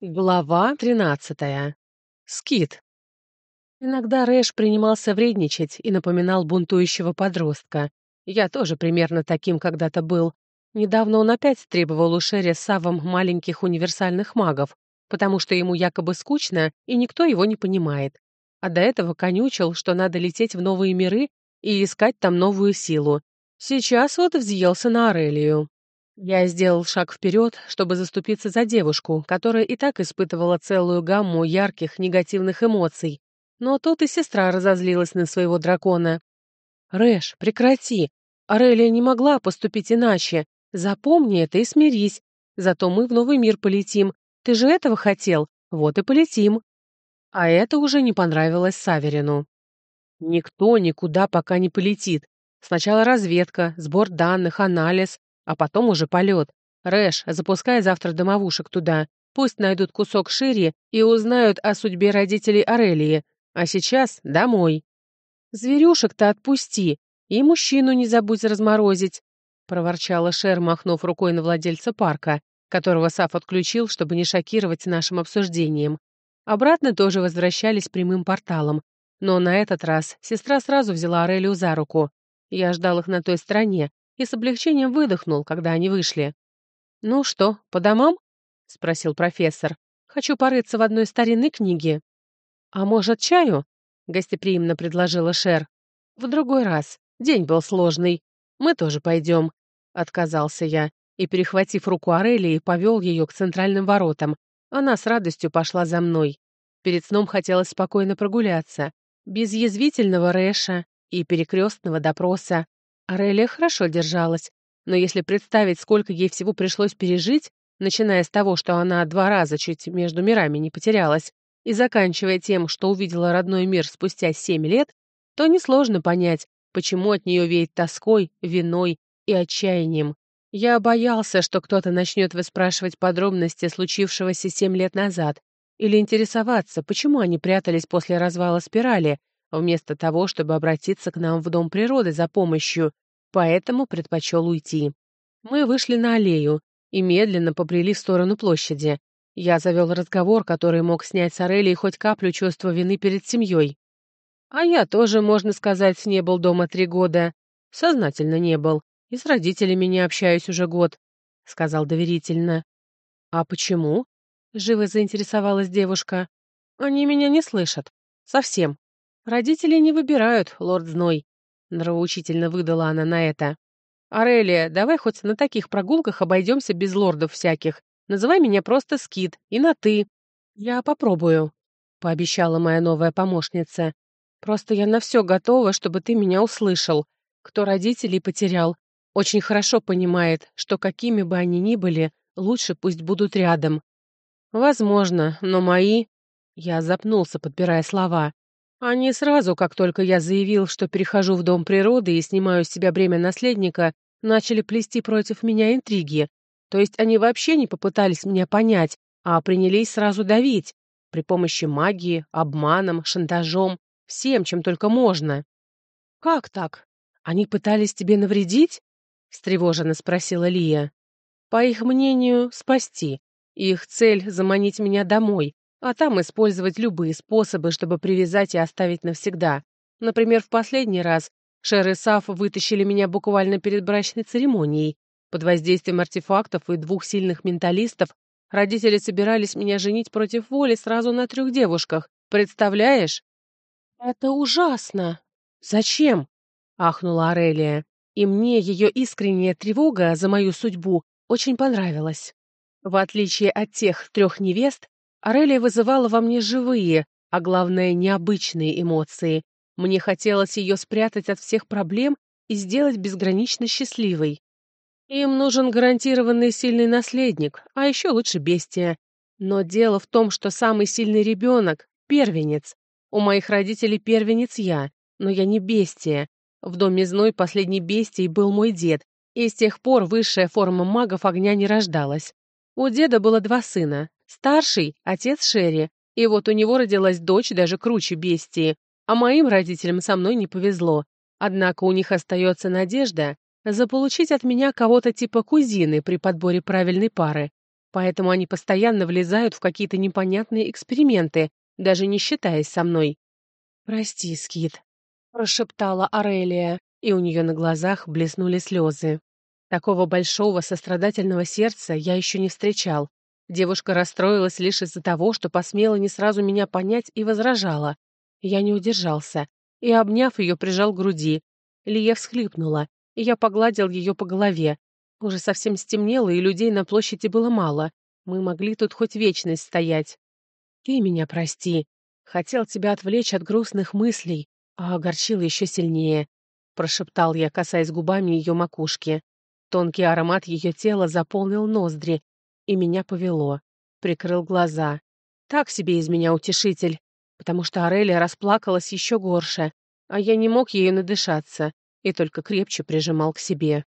Глава тринадцатая. Скит. Иногда Рэш принимался вредничать и напоминал бунтующего подростка. Я тоже примерно таким когда-то был. Недавно он опять требовал у Шерри с Савом маленьких универсальных магов, потому что ему якобы скучно, и никто его не понимает. А до этого конючил, что надо лететь в новые миры и искать там новую силу. Сейчас вот взъелся на Арелию. Я сделал шаг вперед, чтобы заступиться за девушку, которая и так испытывала целую гамму ярких негативных эмоций. Но тут и сестра разозлилась на своего дракона. «Рэш, прекрати! Арелия не могла поступить иначе. Запомни это и смирись. Зато мы в новый мир полетим. Ты же этого хотел. Вот и полетим». А это уже не понравилось Саверину. «Никто никуда пока не полетит. Сначала разведка, сбор данных, анализ, а потом уже полет. Рэш, запускай завтра домовушек туда. Пусть найдут кусок шире и узнают о судьбе родителей Арелии. А сейчас домой. Зверюшек-то отпусти. И мужчину не забудь разморозить, проворчала Шер, махнув рукой на владельца парка, которого Саф отключил, чтобы не шокировать нашим обсуждением. Обратно тоже возвращались прямым порталом. Но на этот раз сестра сразу взяла Арелию за руку. Я ждал их на той стороне, и с облегчением выдохнул, когда они вышли. «Ну что, по домам?» — спросил профессор. «Хочу порыться в одной старинной книге». «А может, чаю?» — гостеприимно предложила Шер. «В другой раз. День был сложный. Мы тоже пойдем», — отказался я, и, перехватив руку Арелии, повел ее к центральным воротам. Она с радостью пошла за мной. Перед сном хотелось спокойно прогуляться, без язвительного Рэша и перекрестного допроса. Арелия хорошо держалась, но если представить, сколько ей всего пришлось пережить, начиная с того, что она два раза чуть между мирами не потерялась, и заканчивая тем, что увидела родной мир спустя семь лет, то несложно понять, почему от нее веет тоской, виной и отчаянием. Я боялся, что кто-то начнет выспрашивать подробности случившегося семь лет назад или интересоваться, почему они прятались после развала спирали, вместо того, чтобы обратиться к нам в Дом природы за помощью, поэтому предпочел уйти. Мы вышли на аллею и медленно побрели в сторону площади. Я завел разговор, который мог снять с Орелии хоть каплю чувства вины перед семьей. А я тоже, можно сказать, не был дома три года. Сознательно не был. И с родителями не общаюсь уже год, — сказал доверительно. «А почему?» — живо заинтересовалась девушка. «Они меня не слышат. Совсем. «Родители не выбирают, лорд Зной», — нравоучительно выдала она на это. «Арелия, давай хоть на таких прогулках обойдемся без лордов всяких. Называй меня просто Скит, и на «ты». «Я попробую», — пообещала моя новая помощница. «Просто я на все готова, чтобы ты меня услышал. Кто родителей потерял, очень хорошо понимает, что какими бы они ни были, лучше пусть будут рядом. Возможно, но мои...» Я запнулся, подбирая слова. Они сразу, как только я заявил, что перехожу в Дом природы и снимаю с себя бремя наследника, начали плести против меня интриги. То есть они вообще не попытались меня понять, а принялись сразу давить. При помощи магии, обманом, шантажом, всем, чем только можно. «Как так? Они пытались тебе навредить?» — встревоженно спросила Лия. «По их мнению, спасти. Их цель — заманить меня домой, а там использовать любые способы, чтобы привязать и оставить навсегда. Например, в последний раз Шер и Саф вытащили меня буквально перед брачной церемонией. Под воздействием артефактов и двух сильных менталистов родители собирались меня женить против воли сразу на трех девушках. Представляешь? «Это ужасно!» «Зачем?» — ахнула Арелия. И мне ее искренняя тревога за мою судьбу очень понравилась. В отличие от тех трех невест, Арелия вызывала во мне живые, а главное, необычные эмоции. Мне хотелось ее спрятать от всех проблем и сделать безгранично счастливой. Им нужен гарантированный сильный наследник, а еще лучше бестия. Но дело в том, что самый сильный ребенок — первенец. У моих родителей первенец я, но я не бестия. В доме Зной последней бестией был мой дед, и с тех пор высшая форма магов огня не рождалась. У деда было два сына, Старший — отец Шерри, и вот у него родилась дочь даже круче бестии, а моим родителям со мной не повезло. Однако у них остается надежда заполучить от меня кого-то типа кузины при подборе правильной пары. Поэтому они постоянно влезают в какие-то непонятные эксперименты, даже не считаясь со мной. «Прости, Скит», — прошептала Арелия, и у нее на глазах блеснули слезы. Такого большого сострадательного сердца я еще не встречал. Девушка расстроилась лишь из-за того, что посмела не сразу меня понять и возражала. Я не удержался и, обняв ее, прижал к груди. Лия всхлипнула, и я погладил ее по голове. Уже совсем стемнело, и людей на площади было мало. Мы могли тут хоть вечность стоять. «Ты меня прости», Хотел тебя отвлечь от грустных мыслей, а огорчил еще сильнее. Прошептал я, касаясь губами ее макушки. Тонкий аромат ее тела заполнил ноздри, и меня повело. Прикрыл глаза. Так себе из меня утешитель, потому что Арелия расплакалась еще горше, а я не мог ею надышаться и только крепче прижимал к себе.